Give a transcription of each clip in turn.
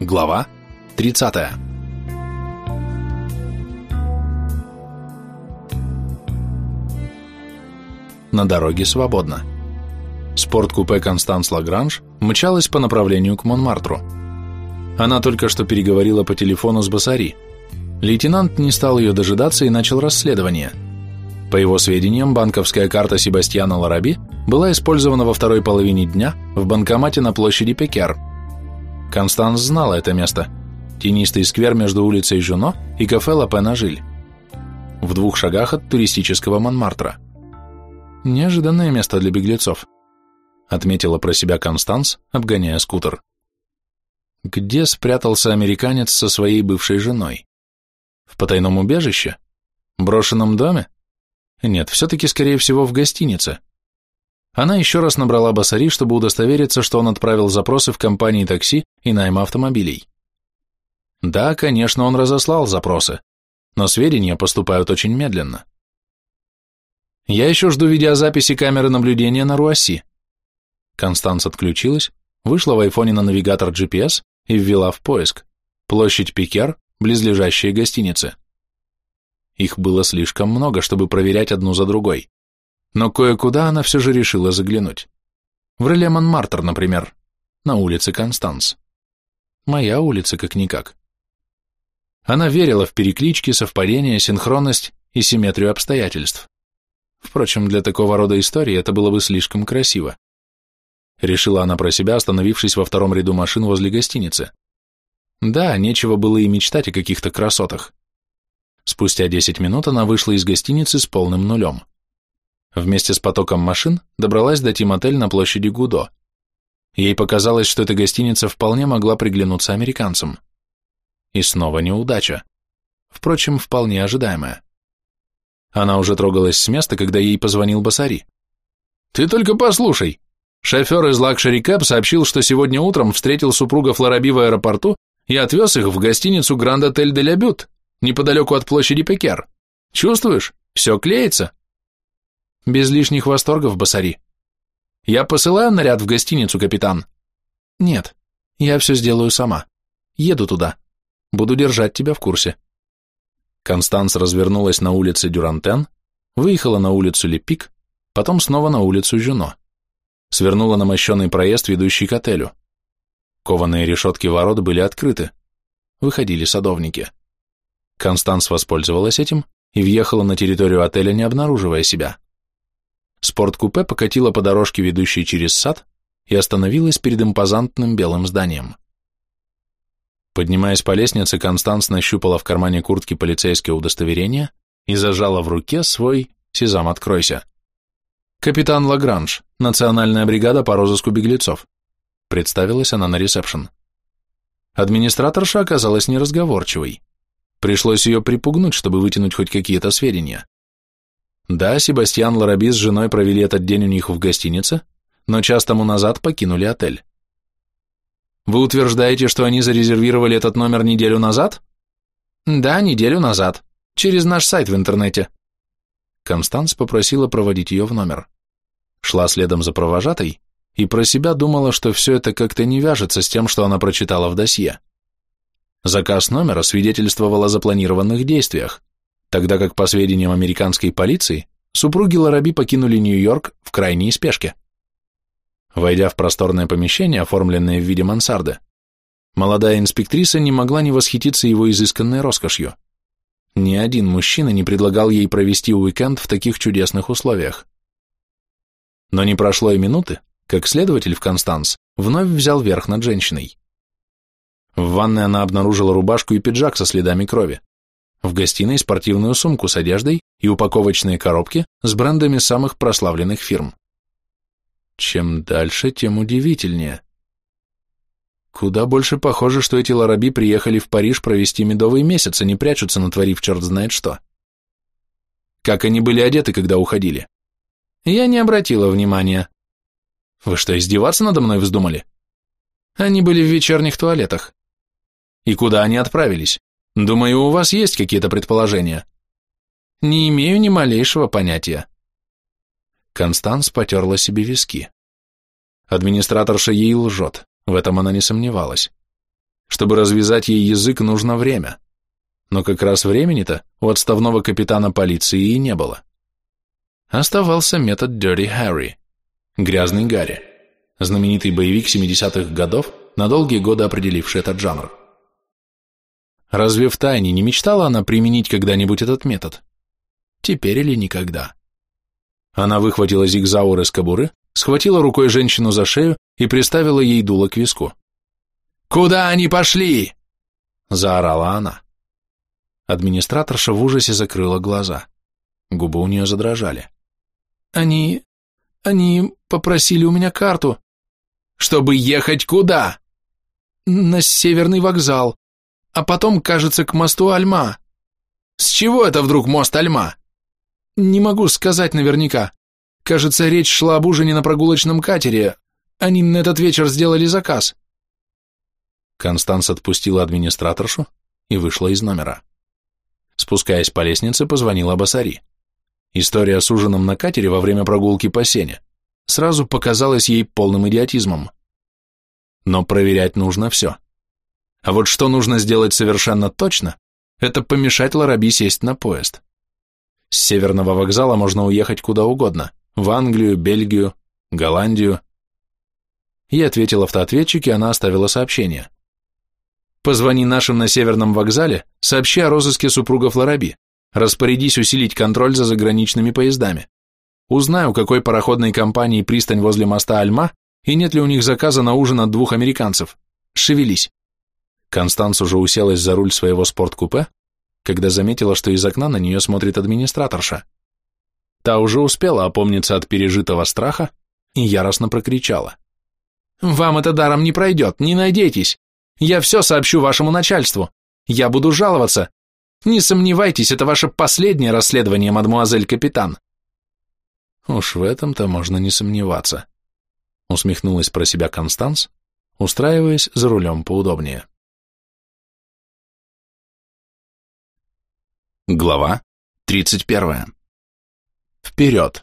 Глава 30. На дороге свободно. Спорткупе Констанс Лагранж мчалась по направлению к Монмартру. Она только что переговорила по телефону с Басари. Лейтенант не стал ее дожидаться и начал расследование. По его сведениям, банковская карта Себастьяна Лараби была использована во второй половине дня в банкомате на площади Пекер – Констанс знала это место. Тенистый сквер между улицей Жуно и кафе Лапена Жиль. В двух шагах от туристического Монмартра. Неожиданное место для беглецов, отметила про себя Констанс, обгоняя скутер. Где спрятался американец со своей бывшей женой? В потайном убежище? Брошенном доме? Нет, все-таки, скорее всего, в гостинице. Она еще раз набрала Басари, чтобы удостовериться, что он отправил запросы в компании такси и найма автомобилей. Да, конечно, он разослал запросы, но сведения поступают очень медленно. Я еще жду видеозаписи камеры наблюдения на Руасси. Констанс отключилась, вышла в айфоне на навигатор GPS и ввела в поиск площадь Пикер, близлежащие гостиницы. Их было слишком много, чтобы проверять одну за другой но кое-куда она все же решила заглянуть. В реле Монмартр, например, на улице Констанс. Моя улица как-никак. Она верила в переклички, совпадения, синхронность и симметрию обстоятельств. Впрочем, для такого рода истории это было бы слишком красиво. Решила она про себя, остановившись во втором ряду машин возле гостиницы. Да, нечего было и мечтать о каких-то красотах. Спустя 10 минут она вышла из гостиницы с полным нулем. Вместе с потоком машин добралась до Тим-отель на площади Гудо. Ей показалось, что эта гостиница вполне могла приглянуться американцам. И снова неудача. Впрочем, вполне ожидаемая. Она уже трогалась с места, когда ей позвонил Басари. «Ты только послушай!» Шофер из Luxury Cab сообщил, что сегодня утром встретил супруга Флораби в аэропорту и отвез их в гостиницу Гранд Отель де Лябют, неподалеку от площади Пекер. Чувствуешь? Все клеится. Без лишних восторгов, Басари. Я посылаю наряд в гостиницу, капитан? Нет, я все сделаю сама. Еду туда. Буду держать тебя в курсе. Констанс развернулась на улице Дюрантен, выехала на улицу Лепик, потом снова на улицу Жюно. Свернула на мощенный проезд, ведущий к отелю. Кованые решетки ворот были открыты. Выходили садовники. Констанс воспользовалась этим и въехала на территорию отеля, не обнаруживая себя. Спорткупе покатила по дорожке, ведущей через сад, и остановилась перед импозантным белым зданием. Поднимаясь по лестнице, Констанс нащупала в кармане куртки полицейское удостоверение и зажала в руке свой «Сезам, откройся». «Капитан Лагранж, национальная бригада по розыску беглецов», представилась она на ресепшн. Администраторша оказалась неразговорчивой. Пришлось ее припугнуть, чтобы вытянуть хоть какие-то сведения. Да, Себастьян Лараби с женой провели этот день у них в гостинице, но час тому назад покинули отель. Вы утверждаете, что они зарезервировали этот номер неделю назад? Да, неделю назад. Через наш сайт в интернете. Констанс попросила проводить ее в номер. Шла следом за провожатой и про себя думала, что все это как-то не вяжется с тем, что она прочитала в досье. Заказ номера свидетельствовал о запланированных действиях тогда как, по сведениям американской полиции, супруги Лараби покинули Нью-Йорк в крайней спешке. Войдя в просторное помещение, оформленное в виде мансарды, молодая инспектриса не могла не восхититься его изысканной роскошью. Ни один мужчина не предлагал ей провести уикенд в таких чудесных условиях. Но не прошло и минуты, как следователь в Констанс вновь взял верх над женщиной. В ванной она обнаружила рубашку и пиджак со следами крови. В гостиной спортивную сумку с одеждой и упаковочные коробки с брендами самых прославленных фирм. Чем дальше, тем удивительнее. Куда больше похоже, что эти лараби приехали в Париж провести медовый месяц, а не прячутся, натворив черт знает что. Как они были одеты, когда уходили? Я не обратила внимания. Вы что, издеваться надо мной вздумали? Они были в вечерних туалетах. И куда они отправились? Думаю, у вас есть какие-то предположения. Не имею ни малейшего понятия. Констанс потерла себе виски. Администраторша ей лжет, в этом она не сомневалась. Чтобы развязать ей язык, нужно время. Но как раз времени-то у отставного капитана полиции и не было. Оставался метод Dirty Harry, грязный Гарри, знаменитый боевик 70-х годов, на долгие годы определивший этот жанр. Разве в тайне не мечтала она применить когда-нибудь этот метод? Теперь или никогда? Она выхватила зигзаур из кобуры, схватила рукой женщину за шею и приставила ей дуло к виску. «Куда они пошли?» – заорала она. Администраторша в ужасе закрыла глаза. Губы у нее задрожали. «Они... они попросили у меня карту». «Чтобы ехать куда?» «На северный вокзал, а потом, кажется, к мосту Альма». «С чего это вдруг мост Альма?» «Не могу сказать наверняка. Кажется, речь шла об ужине на прогулочном катере. Они на этот вечер сделали заказ». Констанс отпустила администраторшу и вышла из номера. Спускаясь по лестнице, позвонила Басари. История с ужином на катере во время прогулки по сене сразу показалась ей полным идиотизмом. Но проверять нужно все. А вот что нужно сделать совершенно точно, это помешать Лараби сесть на поезд. С северного вокзала можно уехать куда угодно, в Англию, Бельгию, Голландию. Ей ответил автоответчик, и она оставила сообщение. Позвони нашим на Северном вокзале, сообщи о розыске супругов Лараби. Распорядись усилить контроль за заграничными поездами. Узнай, у какой пароходной компании пристань возле моста Альма и нет ли у них заказа на ужин от двух американцев. Шевелись. Констанс уже уселась за руль своего спорткупе, когда заметила, что из окна на нее смотрит администраторша. Та уже успела опомниться от пережитого страха и яростно прокричала. «Вам это даром не пройдет, не надейтесь! Я все сообщу вашему начальству. Я буду жаловаться. Не сомневайтесь, это ваше последнее расследование, мадмуазель капитан. Уж в этом-то можно не сомневаться. Усмехнулась про себя Констанс, устраиваясь за рулем поудобнее. Глава 31. Вперед!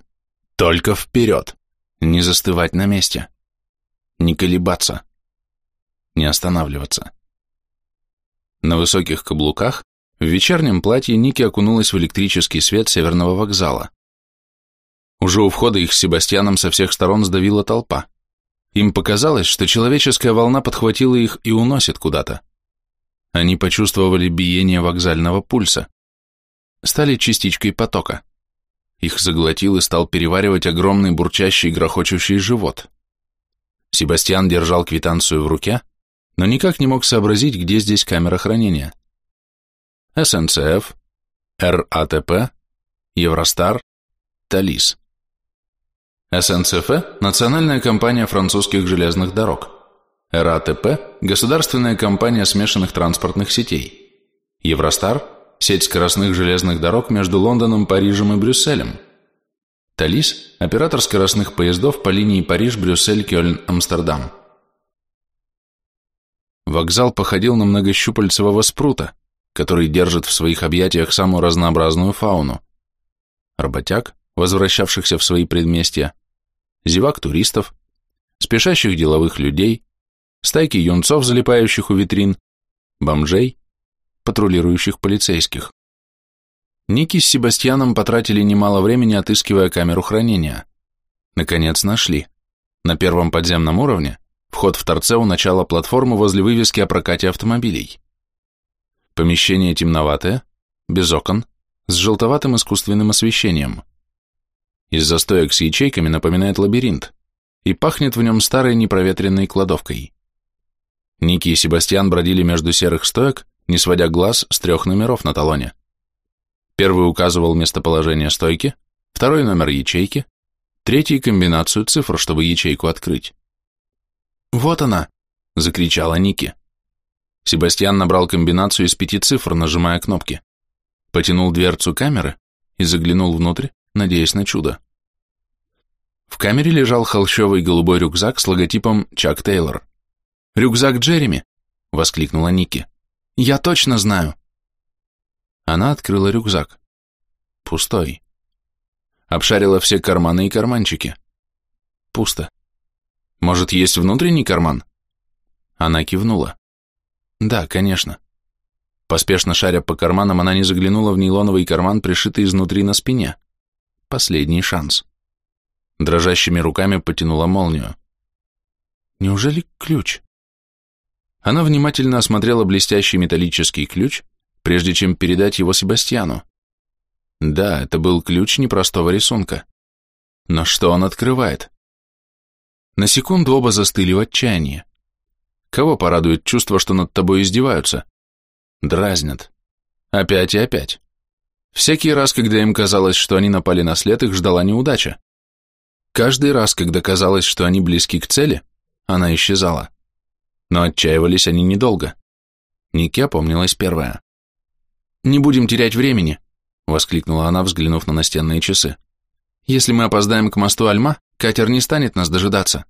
Только вперед! Не застывать на месте. Не колебаться не останавливаться. На высоких каблуках, в вечернем платье Ники окунулась в электрический свет северного вокзала. Уже у входа их с Себастьяном со всех сторон сдавила толпа. Им показалось, что человеческая волна подхватила их и уносит куда-то. Они почувствовали биение вокзального пульса. Стали частичкой потока. Их заглотил и стал переваривать огромный бурчащий грохочущий живот. Себастьян держал квитанцию в руке, но никак не мог сообразить, где здесь камера хранения. СНЦФ, РАТП, Евростар, Талис. СНЦФ – Национальная компания французских железных дорог. РАТП – Государственная компания смешанных транспортных сетей. Евростар – сеть скоростных железных дорог между Лондоном, Парижем и Брюсселем. Талис – оператор скоростных поездов по линии Париж-Брюссель-Кёльн-Амстердам. Вокзал походил на многощупальцевого спрута, который держит в своих объятиях самую разнообразную фауну. Работяг, возвращавшихся в свои предместья, зевак туристов, спешащих деловых людей, стайки юнцов, залипающих у витрин, бомжей, патрулирующих полицейских. Ники с Себастьяном потратили немало времени, отыскивая камеру хранения. Наконец нашли. На первом подземном уровне Вход в торце у начала платформы возле вывески о прокате автомобилей. Помещение темноватое, без окон, с желтоватым искусственным освещением. Из-за стоек с ячейками напоминает лабиринт и пахнет в нем старой непроветренной кладовкой. Ники и Себастьян бродили между серых стоек, не сводя глаз с трех номеров на талоне. Первый указывал местоположение стойки, второй номер ячейки, третий комбинацию цифр, чтобы ячейку открыть. «Вот она!» – закричала Ники. Себастьян набрал комбинацию из пяти цифр, нажимая кнопки. Потянул дверцу камеры и заглянул внутрь, надеясь на чудо. В камере лежал холщовый голубой рюкзак с логотипом «Чак Тейлор». «Рюкзак Джереми!» – воскликнула Ники. «Я точно знаю!» Она открыла рюкзак. Пустой. Обшарила все карманы и карманчики. Пусто. Может, есть внутренний карман? Она кивнула. Да, конечно. Поспешно шаря по карманам, она не заглянула в нейлоновый карман, пришитый изнутри на спине. Последний шанс. Дрожащими руками потянула молнию. Неужели ключ? Она внимательно осмотрела блестящий металлический ключ, прежде чем передать его Себастьяну. Да, это был ключ непростого рисунка. Но что он открывает? На секунду оба застыли в отчаянии. Кого порадует чувство, что над тобой издеваются? Дразнят. Опять и опять. Всякий раз, когда им казалось, что они напали на след, их ждала неудача. Каждый раз, когда казалось, что они близки к цели, она исчезала. Но отчаивались они недолго. Ники опомнилась первая. «Не будем терять времени», — воскликнула она, взглянув на настенные часы. «Если мы опоздаем к мосту Альма, катер не станет нас дожидаться».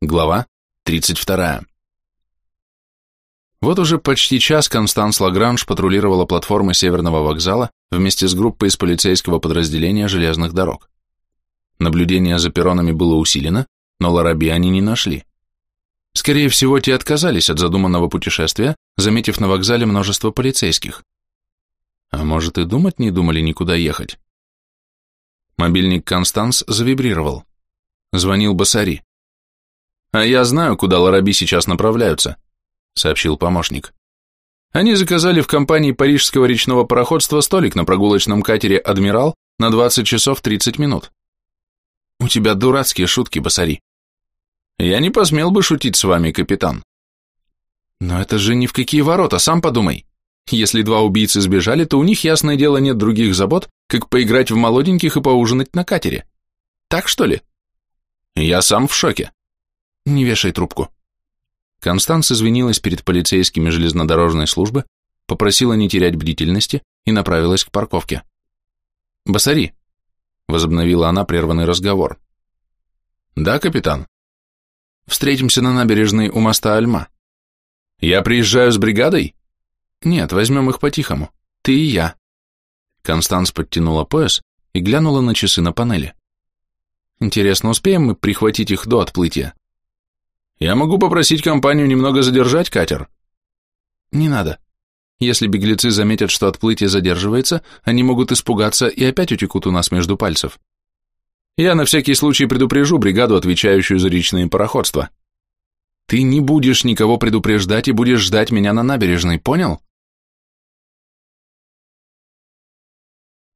Глава 32. Вот уже почти час Констанс Лагранж патрулировала платформы Северного вокзала вместе с группой из полицейского подразделения железных дорог. Наблюдение за перронами было усилено, но Лараби они не нашли. Скорее всего, те отказались от задуманного путешествия, заметив на вокзале множество полицейских. А может и думать не думали никуда ехать. Мобильник Констанс завибрировал. Звонил Басари. «А я знаю, куда Лараби сейчас направляются», — сообщил помощник. «Они заказали в компании парижского речного пароходства столик на прогулочном катере «Адмирал» на 20 часов 30 минут. У тебя дурацкие шутки, Басари. Я не посмел бы шутить с вами, капитан. Но это же ни в какие ворота, сам подумай. Если два убийцы сбежали, то у них, ясное дело, нет других забот, как поиграть в молоденьких и поужинать на катере. Так что ли? Я сам в шоке. Не вешай трубку. Констанс извинилась перед полицейскими железнодорожной службы, попросила не терять бдительности и направилась к парковке. «Басари», — возобновила она прерванный разговор. «Да, капитан?» Встретимся на набережной у моста Альма. Я приезжаю с бригадой? Нет, возьмем их по-тихому. Ты и я. Констанс подтянула пояс и глянула на часы на панели. Интересно, успеем мы прихватить их до отплытия? Я могу попросить компанию немного задержать катер? Не надо. Если беглецы заметят, что отплытие задерживается, они могут испугаться и опять утекут у нас между пальцев. Я на всякий случай предупрежу бригаду, отвечающую за речные пароходства. Ты не будешь никого предупреждать и будешь ждать меня на набережной, понял?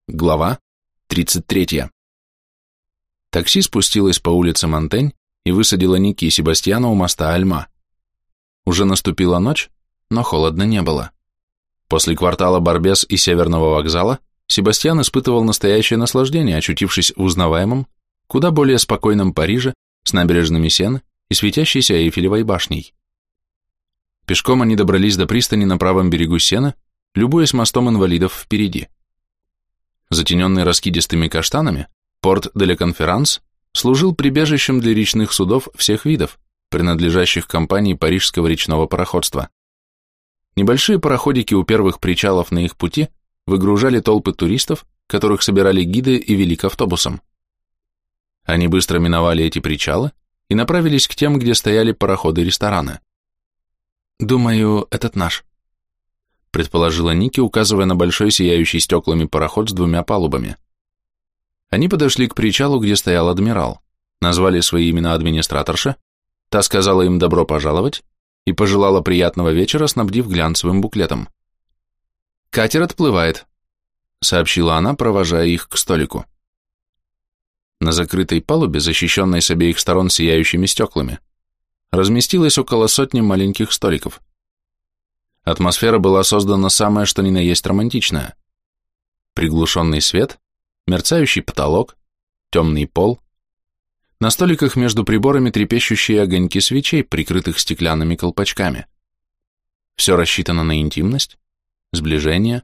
Глава 33. Такси спустилось по улице Монтень и высадило Ники и Себастьяна у моста Альма. Уже наступила ночь, но холодно не было. После квартала Барбес и Северного вокзала Себастьян испытывал настоящее наслаждение, очутившись в узнаваемом, куда более спокойном Париже с набережными Сен и светящейся Эйфелевой башней. Пешком они добрались до пристани на правом берегу Сена, любуясь мостом инвалидов впереди. Затененный раскидистыми каштанами, порт де Конферанс служил прибежищем для речных судов всех видов, принадлежащих компании Парижского речного пароходства. Небольшие пароходики у первых причалов на их пути выгружали толпы туристов, которых собирали гиды и вели к автобусам. Они быстро миновали эти причалы и направились к тем, где стояли пароходы и рестораны. «Думаю, этот наш», — предположила Ники, указывая на большой сияющий стеклами пароход с двумя палубами. Они подошли к причалу, где стоял адмирал, назвали свои имена администраторша, та сказала им добро пожаловать и пожелала приятного вечера, снабдив глянцевым буклетом. «Катер отплывает», — сообщила она, провожая их к столику. На закрытой палубе, защищенной с обеих сторон сияющими стеклами, разместилось около сотни маленьких столиков. Атмосфера была создана самая что ни на есть романтичная. Приглушенный свет, мерцающий потолок, темный пол, на столиках между приборами трепещущие огоньки свечей, прикрытых стеклянными колпачками. Все рассчитано на интимность, сближение.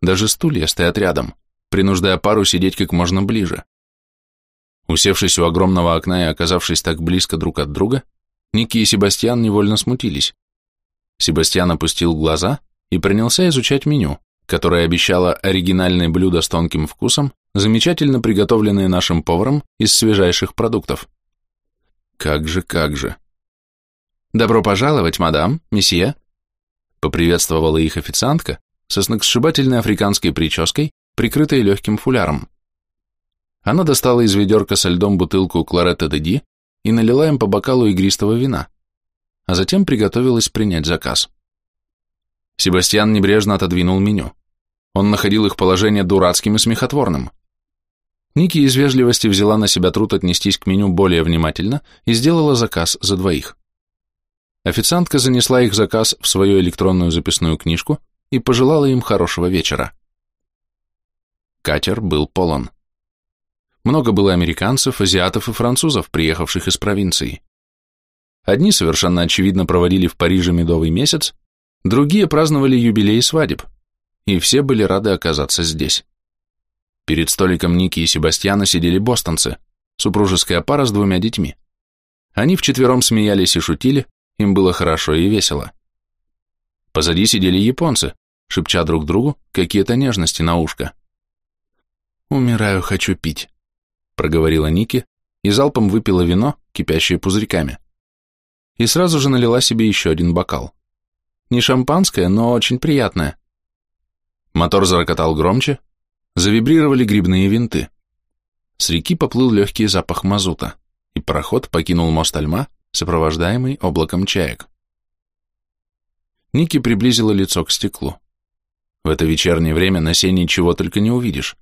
Даже стулья стоят рядом, принуждая пару сидеть как можно ближе. Усевшись у огромного окна и оказавшись так близко друг от друга, Ники и Себастьян невольно смутились. Себастьян опустил глаза и принялся изучать меню, которое обещало оригинальные блюда с тонким вкусом, замечательно приготовленные нашим поваром из свежайших продуктов. Как же, как же. «Добро пожаловать, мадам, месье!» Поприветствовала их официантка со сногсшибательной африканской прической, прикрытой легким фуляром. Она достала из ведерка со льдом бутылку кларетта де ди и налила им по бокалу игристого вина, а затем приготовилась принять заказ. Себастьян небрежно отодвинул меню. Он находил их положение дурацким и смехотворным. Ники из вежливости взяла на себя труд отнестись к меню более внимательно и сделала заказ за двоих. Официантка занесла их заказ в свою электронную записную книжку и пожелала им хорошего вечера. Катер был полон. Много было американцев, азиатов и французов, приехавших из провинции. Одни совершенно очевидно проводили в Париже медовый месяц, другие праздновали юбилей свадеб, и все были рады оказаться здесь. Перед столиком Ники и Себастьяна сидели бостонцы, супружеская пара с двумя детьми. Они вчетвером смеялись и шутили, им было хорошо и весело. Позади сидели японцы, шепча друг другу какие-то нежности на ушко. «Умираю, хочу пить», — проговорила Ники и залпом выпила вино, кипящее пузырьками. И сразу же налила себе еще один бокал. Не шампанское, но очень приятное. Мотор зарокотал громче, завибрировали грибные винты. С реки поплыл легкий запах мазута, и пароход покинул мост Альма, сопровождаемый облаком чаек. Ники приблизила лицо к стеклу. В это вечернее время на сене чего только не увидишь.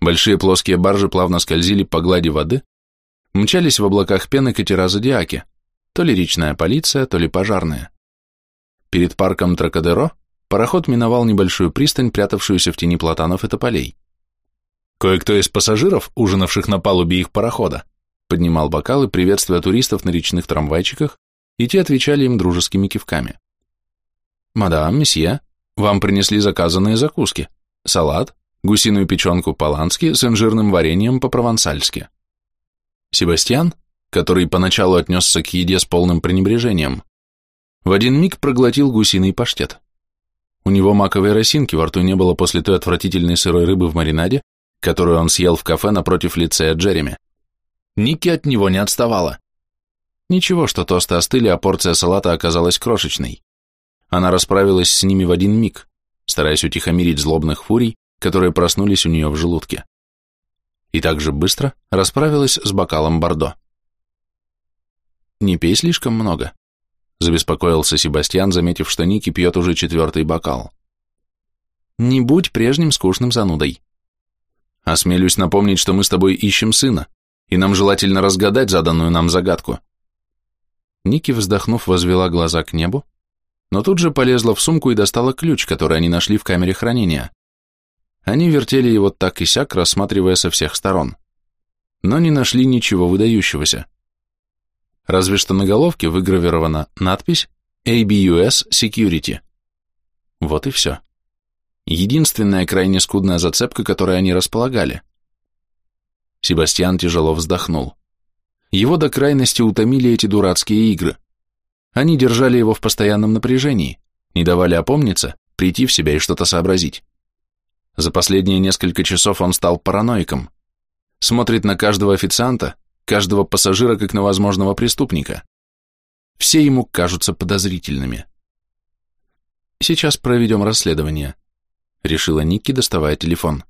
Большие плоские баржи плавно скользили по глади воды, мчались в облаках пены катера Зодиаки, то ли речная полиция, то ли пожарная. Перед парком Тракадеро пароход миновал небольшую пристань, прятавшуюся в тени платанов и тополей. Кое-кто из пассажиров, ужинавших на палубе их парохода, поднимал бокалы, приветствуя туристов на речных трамвайчиках, и те отвечали им дружескими кивками. «Мадам, месье, вам принесли заказанные закуски, салат, гусиную печенку по-лански с инжирным вареньем по-провансальски». Себастьян, который поначалу отнесся к еде с полным пренебрежением, в один миг проглотил гусиный паштет. У него маковой росинки во рту не было после той отвратительной сырой рыбы в маринаде, которую он съел в кафе напротив лицея Джереми. Ники от него не отставала. Ничего, что тосты остыли, а порция салата оказалась крошечной. Она расправилась с ними в один миг, стараясь утихомирить злобных фурий, которые проснулись у нее в желудке. И также быстро расправилась с бокалом бордо. «Не пей слишком много», забеспокоился Себастьян, заметив, что Ники пьет уже четвертый бокал. «Не будь прежним скучным занудой. Осмелюсь напомнить, что мы с тобой ищем сына, и нам желательно разгадать заданную нам загадку». Ники, вздохнув, возвела глаза к небу, но тут же полезла в сумку и достала ключ, который они нашли в камере хранения. Они вертели его так и сяк, рассматривая со всех сторон, но не нашли ничего выдающегося разве что на головке выгравирована надпись ABUS Security. Вот и все. Единственная крайне скудная зацепка, которой они располагали. Себастьян тяжело вздохнул. Его до крайности утомили эти дурацкие игры. Они держали его в постоянном напряжении, не давали опомниться, прийти в себя и что-то сообразить. За последние несколько часов он стал параноиком. Смотрит на каждого официанта, каждого пассажира как на возможного преступника. Все ему кажутся подозрительными. Сейчас проведем расследование, решила Никки, доставая телефон.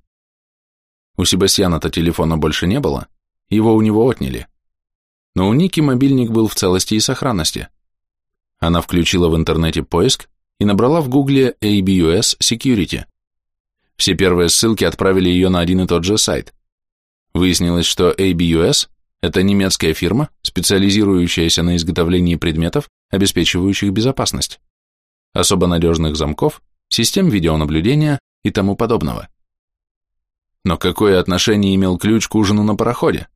У Себастьяна-то телефона больше не было, его у него отняли. Но у Ники мобильник был в целости и сохранности. Она включила в интернете поиск и набрала в гугле ABUS Security. Все первые ссылки отправили ее на один и тот же сайт. Выяснилось, что ABUS это немецкая фирма, специализирующаяся на изготовлении предметов, обеспечивающих безопасность, особо надежных замков, систем видеонаблюдения и тому подобного. Но какое отношение имел ключ к ужину на пароходе?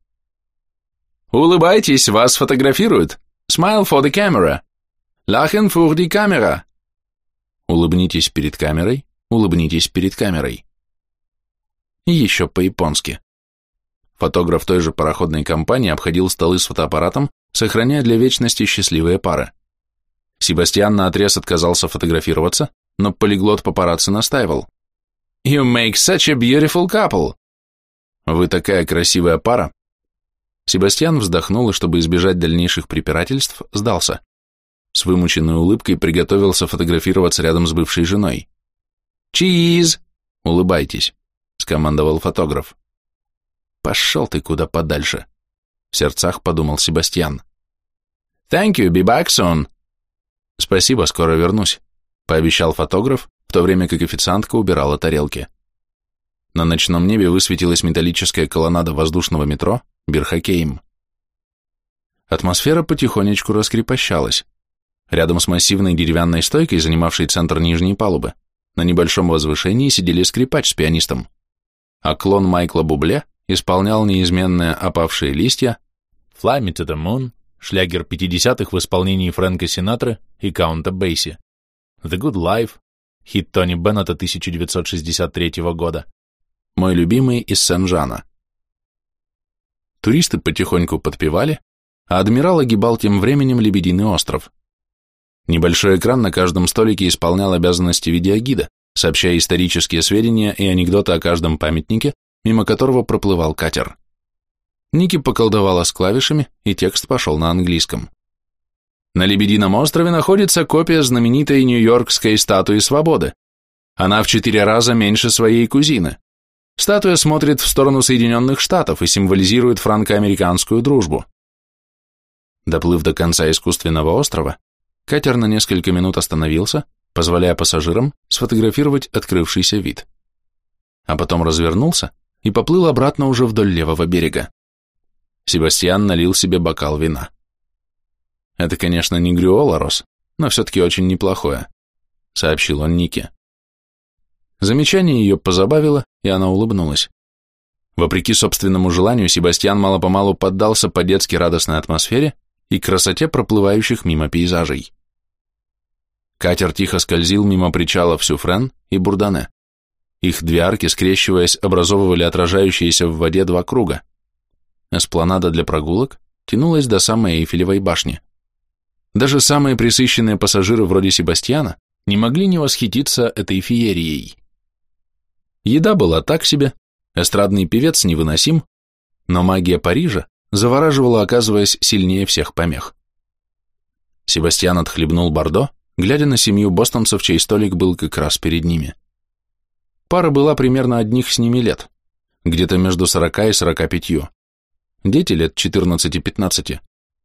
«Улыбайтесь, вас фотографируют! Smile for the camera! Lachen für die Kamera!» Улыбнитесь перед камерой, улыбнитесь перед камерой. И еще по-японски. Фотограф той же пароходной компании обходил столы с фотоаппаратом, сохраняя для вечности счастливые пары. Себастьян наотрез отказался фотографироваться, но полиглот папарацци настаивал. «You make such a beautiful couple!» «Вы такая красивая пара!» Себастьян вздохнул и, чтобы избежать дальнейших препирательств, сдался. с вымученной улыбкой приготовился фотографироваться рядом с бывшей женой. «Чиз!» «Улыбайтесь», — скомандовал фотограф. «Пошел ты куда подальше», — в сердцах подумал Себастьян. «Thank you, be back soon». «Спасибо, скоро вернусь», — пообещал фотограф, в то время как официантка убирала тарелки. На ночном небе высветилась металлическая колоннада воздушного метро Бирхакейм. Атмосфера потихонечку раскрепощалась. Рядом с массивной деревянной стойкой, занимавшей центр нижней палубы, на небольшом возвышении сидели скрипач с пианистом, а клон Майкла Бубле исполнял неизменные опавшие листья «Fly me to the moon», шлягер 50-х в исполнении Фрэнка Синатры и Каунта Бейси, «The Good Life», хит Тони Беннета 1963 года, мой любимый из Сен-Жана. Туристы потихоньку подпевали, а адмирал огибал тем временем Лебединый остров. Небольшой экран на каждом столике исполнял обязанности видеогида, сообщая исторические сведения и анекдоты о каждом памятнике, мимо которого проплывал катер. Ники поколдовала с клавишами, и текст пошел на английском. На Лебедином острове находится копия знаменитой нью-йоркской статуи свободы. Она в четыре раза меньше своей кузины. Статуя смотрит в сторону Соединенных Штатов и символизирует франко-американскую дружбу. Доплыв до конца искусственного острова, Катер на несколько минут остановился, позволяя пассажирам сфотографировать открывшийся вид. А потом развернулся и поплыл обратно уже вдоль левого берега. Себастьян налил себе бокал вина. Это, конечно, не Грюоларос, но все-таки очень неплохое, сообщил он Нике. Замечание ее позабавило, и она улыбнулась. Вопреки собственному желанию, Себастьян мало-помалу поддался по-детски радостной атмосфере и красоте проплывающих мимо пейзажей. Катер тихо скользил мимо причалов Сюфрен и Бурдане. Их две арки, скрещиваясь, образовывали отражающиеся в воде два круга. Эспланада для прогулок тянулась до самой Эйфелевой башни. Даже самые присыщенные пассажиры вроде Себастьяна не могли не восхититься этой феерией. Еда была так себе, эстрадный певец невыносим, но магия Парижа завораживала, оказываясь сильнее всех помех. Себастьян отхлебнул Бордо, глядя на семью бостонцев, чей столик был как раз перед ними. Пара была примерно одних с ними лет, где-то между 40 и 45. Дети лет 14-15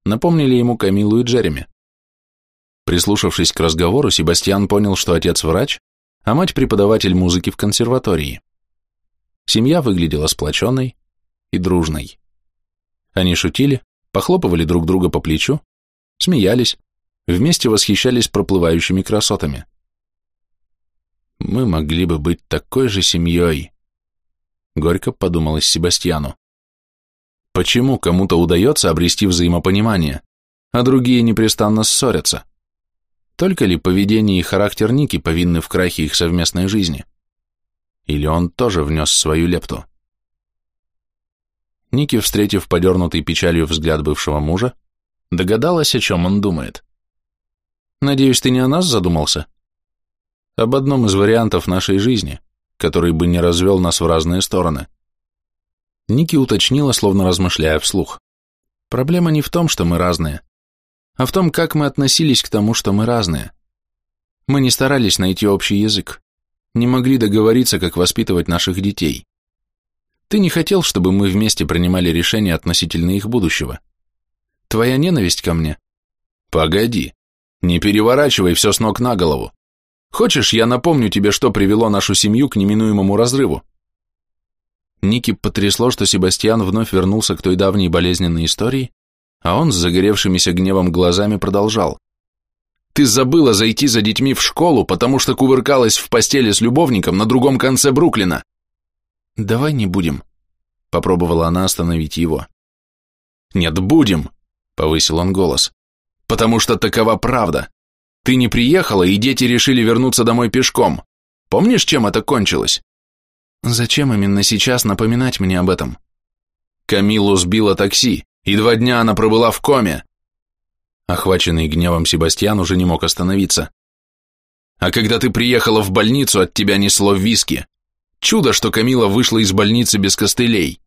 напомнили ему Камилу и Джереми. Прислушавшись к разговору, Себастьян понял, что отец врач, а мать преподаватель музыки в консерватории. Семья выглядела сплоченной и дружной. Они шутили, похлопывали друг друга по плечу, смеялись, вместе восхищались проплывающими красотами. «Мы могли бы быть такой же семьей», — горько подумалось Себастьяну. «Почему кому-то удается обрести взаимопонимание, а другие непрестанно ссорятся? Только ли поведение и характер Ники повинны в крахе их совместной жизни? Или он тоже внес свою лепту?» Ники, встретив подернутый печалью взгляд бывшего мужа, догадалась, о чем он думает. Надеюсь, ты не о нас задумался? Об одном из вариантов нашей жизни, который бы не развел нас в разные стороны. Ники уточнила, словно размышляя вслух. Проблема не в том, что мы разные, а в том, как мы относились к тому, что мы разные. Мы не старались найти общий язык, не могли договориться, как воспитывать наших детей. Ты не хотел, чтобы мы вместе принимали решения относительно их будущего. Твоя ненависть ко мне... Погоди, не переворачивай все с ног на голову. Хочешь, я напомню тебе, что привело нашу семью к неминуемому разрыву? Ники потрясло, что Себастьян вновь вернулся к той давней болезненной истории, а он с загоревшимися гневом глазами продолжал. Ты забыла зайти за детьми в школу, потому что кувыркалась в постели с любовником на другом конце Бруклина. Давай не будем, попробовала она остановить его. Нет, будем, повысил он голос потому что такова правда. Ты не приехала, и дети решили вернуться домой пешком. Помнишь, чем это кончилось? Зачем именно сейчас напоминать мне об этом? Камилу сбило такси, и два дня она пробыла в коме. Охваченный гневом Себастьян уже не мог остановиться. А когда ты приехала в больницу, от тебя несло виски. Чудо, что Камила вышла из больницы без костылей.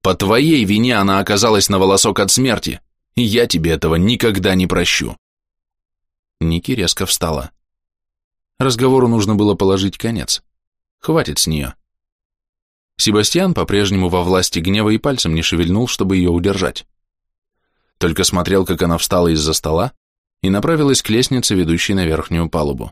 По твоей вине она оказалась на волосок от смерти и я тебе этого никогда не прощу. Ники резко встала. Разговору нужно было положить конец. Хватит с нее. Себастьян по-прежнему во власти гнева и пальцем не шевельнул, чтобы ее удержать. Только смотрел, как она встала из-за стола и направилась к лестнице, ведущей на верхнюю палубу.